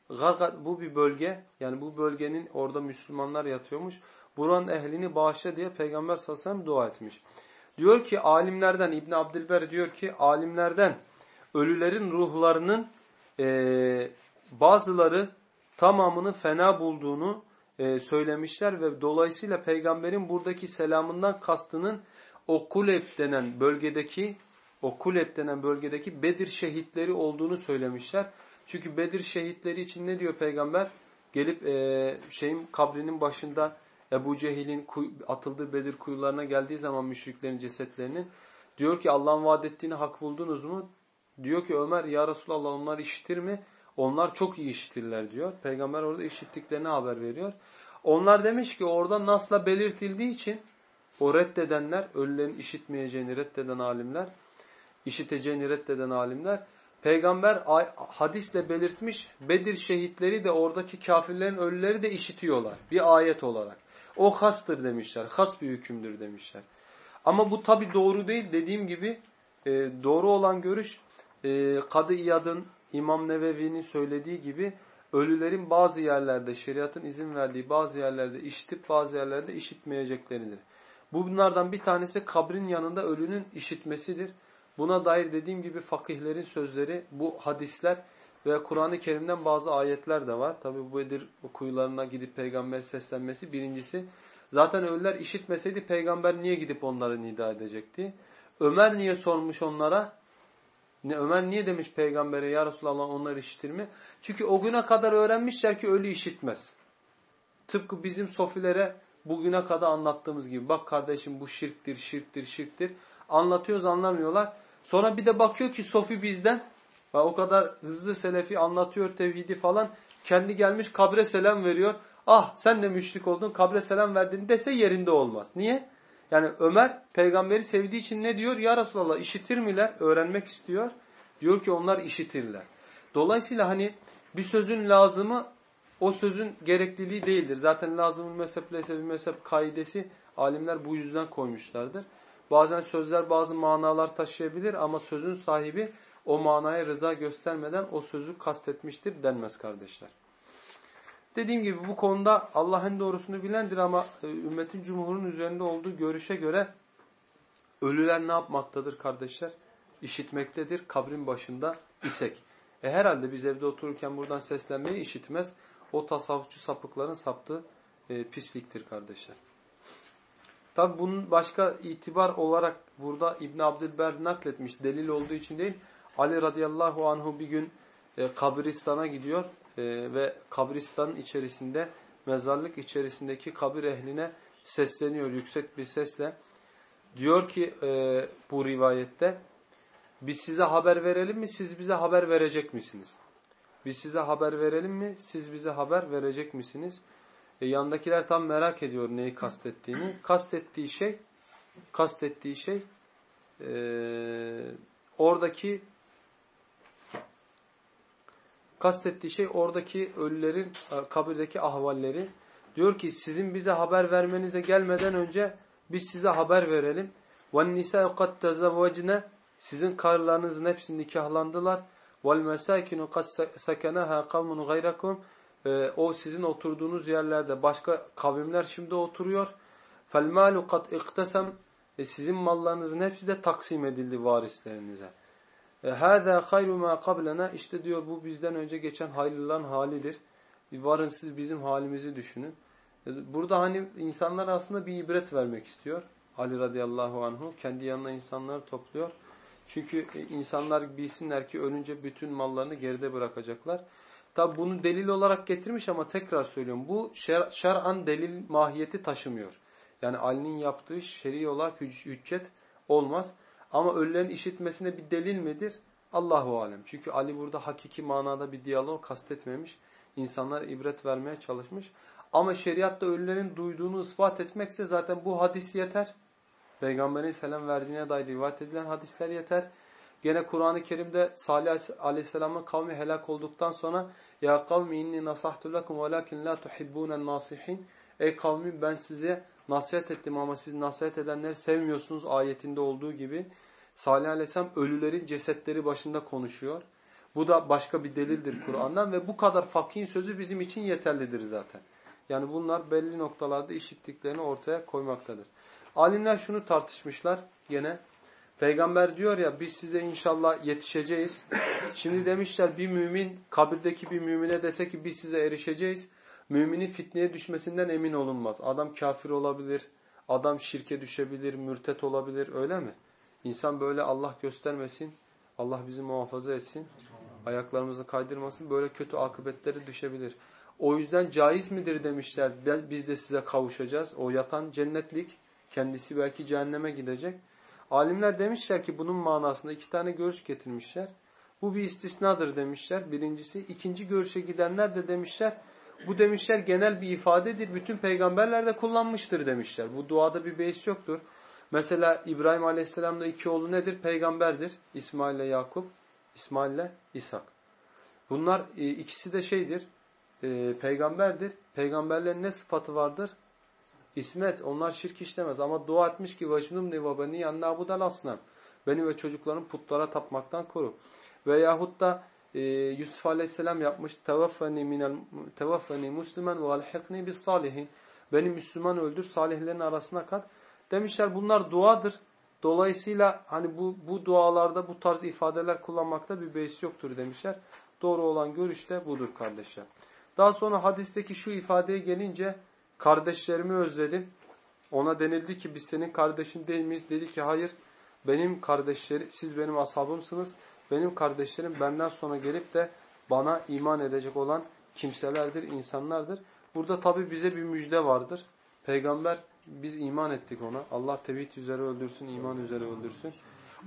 Garkat bu bir bölge. Yani bu bölgenin orada Müslümanlar yatıyormuş. Buranın ehlini bağışla diye Peygamber sallallahu aleyhi ve sellem dua etmiş. Diyor ki alimlerden İbn Abdülber diyor ki alimlerden ölülerin ruhlarının e, bazıları tamamını fena bulduğunu e, söylemişler ve dolayısıyla peygamberin buradaki selamından kastının o Kuleb denen bölgedeki o Kuleb denen bölgedeki Bedir şehitleri olduğunu söylemişler. Çünkü Bedir şehitleri için ne diyor peygamber? Gelip e, şeyin kabrinin başında Ebu Cehil'in atıldığı Bedir kuyularına geldiği zaman müşriklerin cesetlerinin diyor ki Allah'ın vaad ettiğini hak buldunuz mu? Diyor ki Ömer ya Resulallah onlar işitir mi? Onlar çok iyi işitirler diyor. Peygamber orada işittiklerini haber veriyor. Onlar demiş ki orada nasla belirtildiği için o reddedenler, ölülerin işitmeyeceğini reddeden alimler, işiteceğini reddeden alimler, peygamber hadisle belirtmiş, Bedir şehitleri de oradaki kafirlerin ölüleri de işitiyorlar. Bir ayet olarak. O hastır demişler, has bir hükümdür demişler. Ama bu tabi doğru değil. Dediğim gibi e, doğru olan görüş e, Kadı İyad'ın, İmam Nevevi'nin söylediği gibi ölülerin bazı yerlerde, şeriatın izin verdiği bazı yerlerde işitip bazı yerlerde işitmeyecekleridir. Bunlardan bir tanesi kabrin yanında ölünün işitmesidir. Buna dair dediğim gibi fakihlerin sözleri, bu hadisler ve Kur'an-ı Kerim'den bazı ayetler de var. Tabi bu Bedir kuyularına gidip peygamber seslenmesi birincisi. Zaten ölüler işitmeseydi peygamber niye gidip onları nida edecekti? Ömer niye sormuş onlara? Ne Ömer niye demiş peygambere ya Resulallah onlar işitir mi? Çünkü o güne kadar öğrenmişler ki ölü işitmez. Tıpkı bizim sofilere bugüne kadar anlattığımız gibi. Bak kardeşim bu şirktir, şirktir, şirktir. Anlatıyoruz anlamıyorlar. Sonra bir de bakıyor ki sofi bizden. O kadar hızlı selefi anlatıyor tevhidi falan. Kendi gelmiş kabre selam veriyor. Ah sen de müşrik oldun kabre selam verdin dese yerinde olmaz. Niye? Yani Ömer peygamberi sevdiği için ne diyor? Ya Resulallah işitir miler? Öğrenmek istiyor. Diyor ki onlar işitirler. Dolayısıyla hani bir sözün lazımı o sözün gerekliliği değildir. Zaten lazımın mezhep leyse bir mezhep kaidesi alimler bu yüzden koymuşlardır. Bazen sözler bazı manalar taşıyabilir ama sözün sahibi o manaya rıza göstermeden o sözü kastetmiştir denmez kardeşler. Dediğim gibi bu konuda Allah'ın doğrusunu bilendir ama e, ümmetin cumhurun üzerinde olduğu görüşe göre ölüler ne yapmaktadır kardeşler? İşitmektedir kabrin başında isek. E herhalde biz evde otururken buradan seslenmeyi işitmez. O tasavvufçu sapıkların saptığı e, pisliktir kardeşler. Tabi bunun başka itibar olarak burada İbn Abdülber nakletmiş. Delil olduğu için değil. Ali radıyallahu anhu bir gün e, kabristana gidiyor e, ve kabristanın içerisinde mezarlık içerisindeki kabir ehline sesleniyor yüksek bir sesle. Diyor ki e, bu rivayette biz size haber verelim mi siz bize haber verecek misiniz? Biz size haber verelim mi siz bize haber verecek misiniz? E, yandakiler tam merak ediyor neyi kastettiğini. Kastettiği şey kastettiği şey e, oradaki kastettiği şey oradaki ölülerin e, kabirdeki ahvalleri. Diyor ki sizin bize haber vermenize gelmeden önce biz size haber verelim. وَالنِّسَاءُ قَدْ تَزَوَّجْنَا Sizin karılarınızın hepsi nikahlandılar. وَالْمَسَاكِنُ قَدْ سَكَنَهَا قَوْمٌ غَيْرَكُمْ O sizin oturduğunuz yerlerde başka kavimler şimdi oturuyor. فَالْمَالُ قَدْ اِقْتَسَمْ Sizin mallarınızın hepsi de taksim edildi varislerinize. E, Hâzâ hayru mâ kablena işte diyor bu bizden önce geçen hayırlıların halidir. E, varın siz bizim halimizi düşünün. E, burada hani insanlar aslında bir ibret vermek istiyor. Ali radıyallahu anhu kendi yanına insanları topluyor. Çünkü insanlar bilsinler ki ölünce bütün mallarını geride bırakacaklar. Tabi bunu delil olarak getirmiş ama tekrar söylüyorum. Bu şer, şer'an delil mahiyeti taşımıyor. Yani Ali'nin yaptığı şer'i olarak hüccet olmaz. Ama ölülerin işitmesine bir delil midir? Allahu alem. Çünkü Ali burada hakiki manada bir diyalog kastetmemiş. İnsanlar ibret vermeye çalışmış. Ama şeriatta ölülerin duyduğunu ispat etmekse zaten bu hadis yeter. Peygamberin selam verdiğine dair rivayet edilen hadisler yeter. Gene Kur'an-ı Kerim'de Salih Aleyhisselam'ın kavmi helak olduktan sonra ya kavmi inni nasahtu lekum velakin la tuhibbunen nasihin Ey kavmi ben size nasihat ettim ama siz nasihat edenleri sevmiyorsunuz ayetinde olduğu gibi Salih Aleyhisselam ölülerin cesetleri başında konuşuyor. Bu da başka bir delildir Kur'an'dan ve bu kadar fakihin sözü bizim için yeterlidir zaten. Yani bunlar belli noktalarda işittiklerini ortaya koymaktadır. Alimler şunu tartışmışlar gene. Peygamber diyor ya biz size inşallah yetişeceğiz. Şimdi demişler bir mümin kabirdeki bir mümine dese ki biz size erişeceğiz. Müminin fitneye düşmesinden emin olunmaz. Adam kafir olabilir, adam şirke düşebilir, mürtet olabilir öyle mi? İnsan böyle Allah göstermesin, Allah bizi muhafaza etsin, ayaklarımızı kaydırmasın, böyle kötü akıbetleri düşebilir. O yüzden caiz midir demişler, biz de size kavuşacağız. O yatan cennetlik, kendisi belki cehenneme gidecek. Alimler demişler ki bunun manasında iki tane görüş getirmişler. Bu bir istisnadır demişler birincisi. İkinci görüşe gidenler de demişler bu demişler genel bir ifadedir. Bütün peygamberler de kullanmıştır demişler. Bu duada bir beis yoktur. Mesela İbrahim Aleyhisselam'da iki oğlu nedir? Peygamberdir. İsmail ile Yakup, İsmail ile İshak. Bunlar e, ikisi de şeydir, e, peygamberdir. Peygamberlerin ne sıfatı vardır? İsmet. Onlar şirk işlemez. Ama dua etmiş ki وَجْنُمْنِ وَبَنِي اَنَّا بُدَ الْاَصْنَمِ Beni ve çocukların putlara tapmaktan koru. Veyahut da e, Yusuf Aleyhisselam yapmış tevaffeni minel tevaffeni muslimen ve alhikni bis salihin. Beni Müslüman öldür, salihlerin arasına kat. Demişler bunlar duadır. Dolayısıyla hani bu bu dualarda bu tarz ifadeler kullanmakta bir beis yoktur demişler. Doğru olan görüş de budur kardeşler. Daha sonra hadisteki şu ifadeye gelince kardeşlerimi özledim. Ona denildi ki biz senin kardeşin değil miyiz? Dedi ki hayır benim kardeşleri siz benim ashabımsınız. Benim kardeşlerim benden sonra gelip de bana iman edecek olan kimselerdir, insanlardır. Burada tabi bize bir müjde vardır. Peygamber biz iman ettik ona. Allah tevhid üzere öldürsün, iman üzere öldürsün.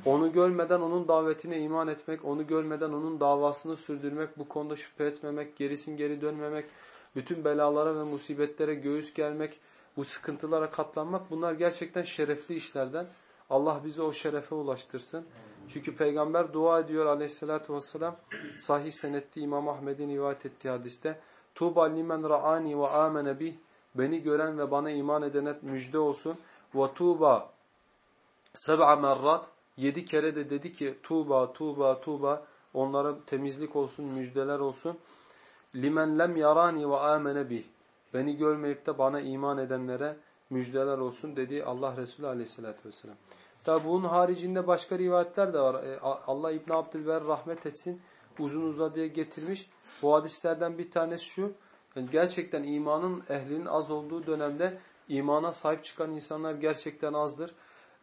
Onu görmeden onun davetine iman etmek, onu görmeden onun davasını sürdürmek, bu konuda şüphe etmemek, gerisin geri dönmemek, bütün belalara ve musibetlere göğüs germek, bu sıkıntılara katlanmak bunlar gerçekten şerefli işlerden. Allah bizi o şerefe ulaştırsın. Çünkü peygamber dua ediyor aleyhissalatü vesselam. Sahih senetli İmam Ahmed'in rivayet ettiği hadiste. Tuğba limen ra'ani ve amene bih. Beni gören ve bana iman edene müjde olsun. Ve tuğba seb'a merrat. Yedi kere de dedi ki tuğba, tuğba, tuğba. Onlara temizlik olsun, müjdeler olsun. Limen lem yarani ve amene bih. Beni görmeyip de bana iman edenlere müjdeler olsun dedi Allah Resulü aleyhissalatü vesselam. Tabi bunun haricinde başka rivayetler de var. E, Allah İbn Abdülber rahmet etsin. Uzun uzadıya getirmiş. Bu hadislerden bir tanesi şu. Yani gerçekten imanın ehlinin az olduğu dönemde imana sahip çıkan insanlar gerçekten azdır.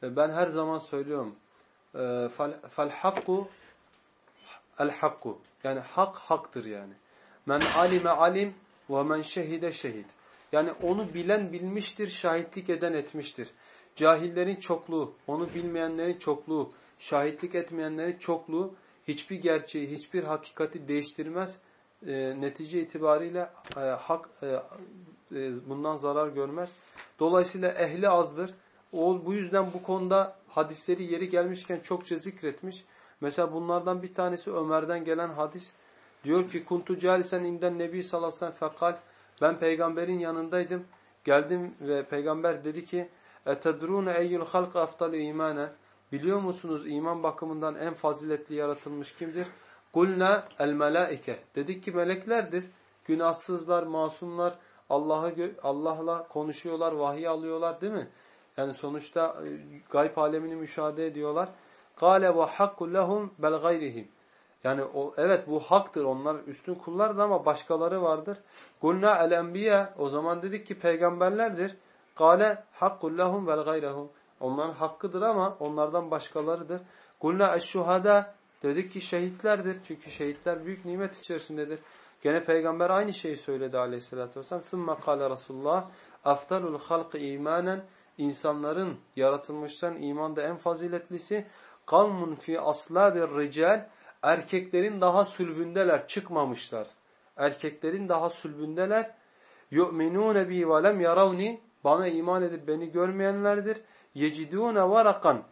E, ben her zaman söylüyorum. E, hakku el hakku. Yani hak haktır yani. Men alime alim ve men şehide şehid. Yani onu bilen bilmiştir, şahitlik eden etmiştir. Cahillerin çokluğu, onu bilmeyenlerin çokluğu, şahitlik etmeyenlerin çokluğu hiçbir gerçeği, hiçbir hakikati değiştirmez e, netice itibariyle e, hak e, e, bundan zarar görmez. Dolayısıyla ehli azdır. O, bu yüzden bu konuda hadisleri yeri gelmişken çokça zikretmiş. Mesela bunlardan bir tanesi Ömer'den gelen hadis. Diyor ki kuntu calisen inden nebi sallallahu aleyhi fekal ben peygamberin yanındaydım. Geldim ve peygamber dedi ki etedrune eyyul halk aftal imanen biliyor musunuz iman bakımından en faziletli yaratılmış kimdir? Kulna el melaike. Dedik ki meleklerdir. Günahsızlar, masumlar, Allah'ı Allah'la konuşuyorlar, vahiy alıyorlar değil mi? Yani sonuçta e, gayb alemini müşahede ediyorlar. Kale ve hakku lehum bel gayrihim. Yani o evet bu haktır. Onlar üstün kullardır ama başkaları vardır. Kulna el enbiya. O zaman dedik ki peygamberlerdir. Kale hakkul lehum vel gayrehum. Onların hakkıdır ama onlardan başkalarıdır. Kulna eşşuhada. Dedik ki şehitlerdir. Çünkü şehitler büyük nimet içerisindedir. Gene peygamber aynı şeyi söyledi aleyhissalatü vesselam. ثُمَّ قَالَ Resulullah اَفْتَلُ الْخَلْقِ اِيمَانًا İnsanların yaratılmıştan imanda en faziletlisi قَوْمٌ فِي أَصْلَابِ الرِّجَالِ Erkeklerin daha sülbündeler, çıkmamışlar. Erkeklerin daha sülbündeler. يُؤْمِنُونَ بِي وَلَمْ يَرَوْنِ Bana iman edip beni görmeyenlerdir. يَجِدُونَ varakan.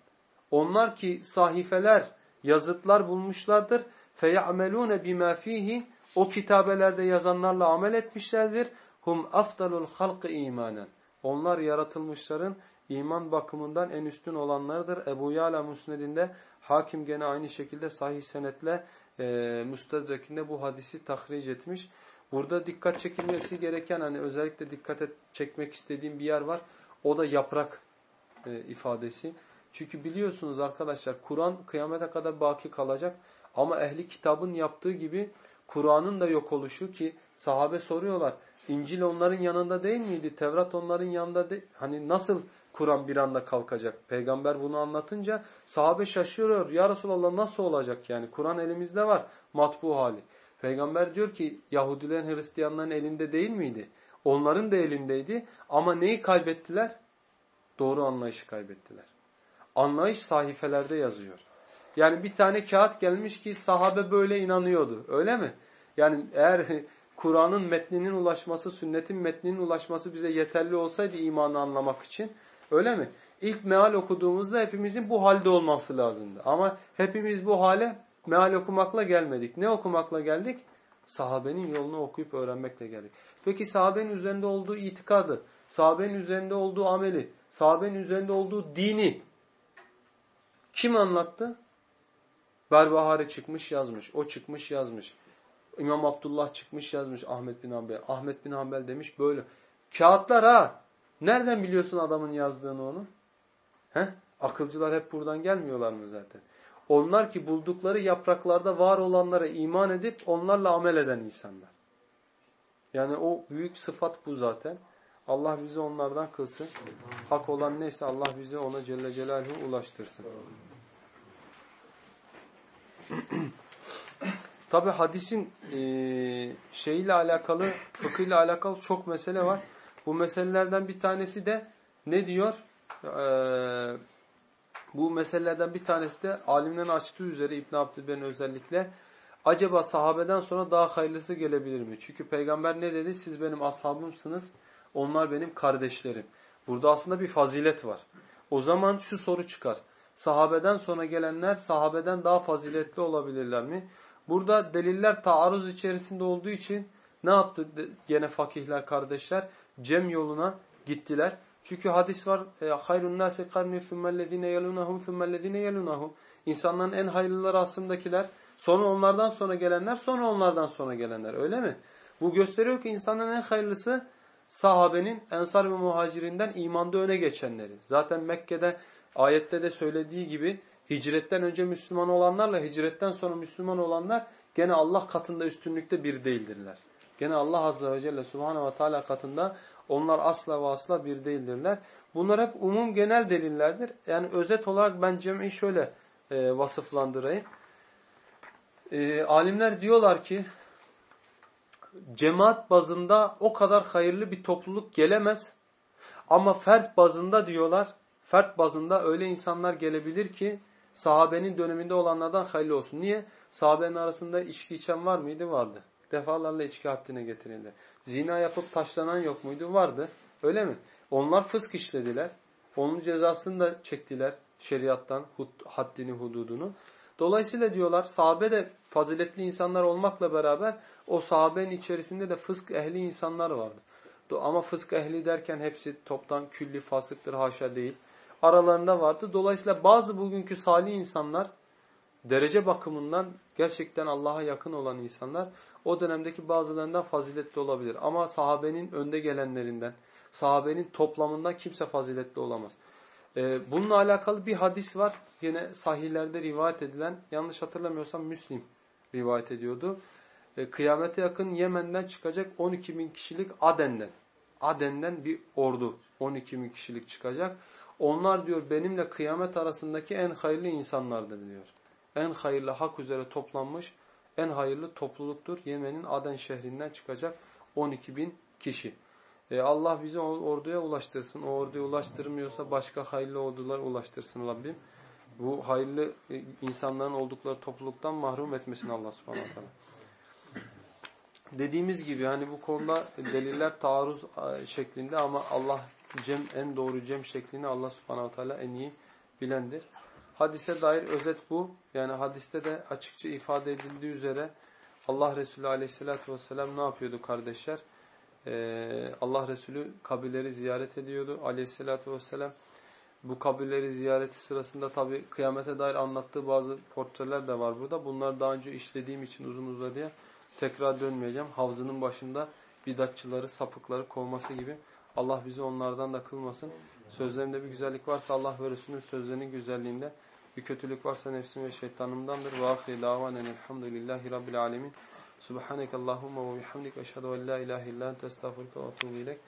Onlar ki sahifeler, yazıtlar bulmuşlardır. فَيَعْمَلُونَ بِمَا ف۪يهِ O kitabelerde yazanlarla amel etmişlerdir. Hum afdalul halqı imanen. Onlar yaratılmışların iman bakımından en üstün olanlardır. Ebu Yala Musned'inde hakim gene aynı şekilde sahih senetle e, Müstedrek'inde bu hadisi tahric etmiş. Burada dikkat çekilmesi gereken hani özellikle dikkat et, çekmek istediğim bir yer var. O da yaprak e, ifadesi. Çünkü biliyorsunuz arkadaşlar Kur'an kıyamete kadar baki kalacak. Ama ehli kitabın yaptığı gibi Kur'an'ın da yok oluşu ki sahabe soruyorlar. İncil onların yanında değil miydi? Tevrat onların yanında değil. Hani nasıl Kur'an bir anda kalkacak? Peygamber bunu anlatınca sahabe şaşırıyor. Ya Resulallah nasıl olacak yani? Kur'an elimizde var matbu hali. Peygamber diyor ki Yahudilerin Hristiyanların elinde değil miydi? Onların da elindeydi ama neyi kaybettiler? Doğru anlayışı kaybettiler. Anlayış sahifelerde yazıyor. Yani bir tane kağıt gelmiş ki sahabe böyle inanıyordu. Öyle mi? Yani eğer Kur'an'ın metninin ulaşması, sünnetin metninin ulaşması bize yeterli olsaydı imanı anlamak için. Öyle mi? İlk meal okuduğumuzda hepimizin bu halde olması lazımdı. Ama hepimiz bu hale meal okumakla gelmedik. Ne okumakla geldik? Sahabenin yolunu okuyup öğrenmekle geldik. Peki sahabenin üzerinde olduğu itikadı, sahabenin üzerinde olduğu ameli, sahabenin üzerinde olduğu dini kim anlattı? Berbahari çıkmış yazmış, o çıkmış yazmış. İmam Abdullah çıkmış yazmış Ahmet bin Hanbel. Ahmet bin Hanbel demiş böyle. Kağıtlar ha. Nereden biliyorsun adamın yazdığını onu? He? Akılcılar hep buradan gelmiyorlar mı zaten? Onlar ki buldukları yapraklarda var olanlara iman edip onlarla amel eden insanlar. Yani o büyük sıfat bu zaten. Allah bizi onlardan kılsın. Hak olan neyse Allah bizi ona Celle Celaluhu ulaştırsın. Tabi hadisin e, şeyiyle alakalı, fıkhıyla alakalı çok mesele var. Bu meselelerden bir tanesi de ne diyor? Ee, bu meselelerden bir tanesi de alimlerin açtığı üzere İbn Abdülber'in özellikle acaba sahabeden sonra daha hayırlısı gelebilir mi? Çünkü peygamber ne dedi? Siz benim ashabımsınız, onlar benim kardeşlerim. Burada aslında bir fazilet var. O zaman şu soru çıkar. Sahabeden sonra gelenler sahabeden daha faziletli olabilirler mi? Burada deliller taarruz içerisinde olduğu için ne yaptı gene fakihler kardeşler? Cem yoluna gittiler. Çünkü hadis var. E, hayrun nasi karni thummellezine yelunahum thummellezine yelunahum. İnsanların en hayırlıları aslındakiler. Sonra onlardan sonra gelenler, sonra onlardan sonra gelenler. Öyle mi? Bu gösteriyor ki insanların en hayırlısı sahabenin, ensar ve muhacirinden imanda öne geçenleri. Zaten Mekke'de ayette de söylediği gibi hicretten önce Müslüman olanlarla hicretten sonra Müslüman olanlar gene Allah katında üstünlükte bir değildirler. Gene Allah Azze ve Celle Subhanahu ve Teala katında onlar asla ve asla bir değildirler. Bunlar hep umum genel delillerdir. Yani özet olarak ben cem'i şöyle e, vasıflandırayım. E, alimler diyorlar ki cemaat bazında o kadar hayırlı bir topluluk gelemez. Ama fert bazında diyorlar, fert bazında öyle insanlar gelebilir ki sahabenin döneminde olanlardan hayırlı olsun. Niye? Sahabenin arasında içki içen var mıydı? Vardı. Defalarla içki haddine getirildi. Zina yapıp taşlanan yok muydu? Vardı. Öyle mi? Onlar fısk işlediler. Onun cezasını da çektiler şeriattan, haddini, hududunu. Dolayısıyla diyorlar sahabe de faziletli insanlar olmakla beraber o sahabenin içerisinde de fısk ehli insanlar vardı. Ama fısk ehli derken hepsi toptan külli fasıktır haşa değil. Aralarında vardı. Dolayısıyla bazı bugünkü salih insanlar derece bakımından gerçekten Allah'a yakın olan insanlar o dönemdeki bazılarından faziletli olabilir. Ama sahabenin önde gelenlerinden, sahabenin toplamından kimse faziletli olamaz. Ee, bununla alakalı bir hadis var. Yine sahihlerde rivayet edilen, yanlış hatırlamıyorsam Müslim rivayet ediyordu. Ee, kıyamete yakın Yemen'den çıkacak 12 bin kişilik Aden'den. Aden'den bir ordu 12 bin kişilik çıkacak. Onlar diyor benimle kıyamet arasındaki en hayırlı insanlardır diyor. En hayırlı hak üzere toplanmış en hayırlı topluluktur. Yemen'in Aden şehrinden çıkacak 12 bin kişi. E Allah bizi o orduya ulaştırsın. O orduya ulaştırmıyorsa başka hayırlı ordular ulaştırsın Rabbim. Bu hayırlı e, insanların oldukları topluluktan mahrum etmesin Allah subhanahu teala. Dediğimiz gibi hani bu konuda deliller taarruz e, şeklinde ama Allah cem en doğru cem şeklini Allah subhanahu teala en iyi bilendir. Hadise dair özet bu. Yani hadiste de açıkça ifade edildiği üzere Allah Resulü aleyhissalatü vesselam ne yapıyordu kardeşler? Ee, Allah Resulü kabirleri ziyaret ediyordu aleyhissalatü vesselam. Bu kabirleri ziyareti sırasında tabi kıyamete dair anlattığı bazı portreler de var burada. Bunlar daha önce işlediğim için uzun uzadıya tekrar dönmeyeceğim. Havzının başında bidatçıları, sapıkları kovması gibi. Allah bizi onlardan da kılmasın. Sözlerinde bir güzellik varsa Allah ve Resulünün sözlerinin güzelliğinde bir kötülük varsa nefsim ve şeytanımdandır. Ve ahri davanen elhamdülillahi rabbil alemin. Subhaneke Allahumma ve bihamdik eşhedü en la ilahe illa ente estağfurke ve etûbü ilek.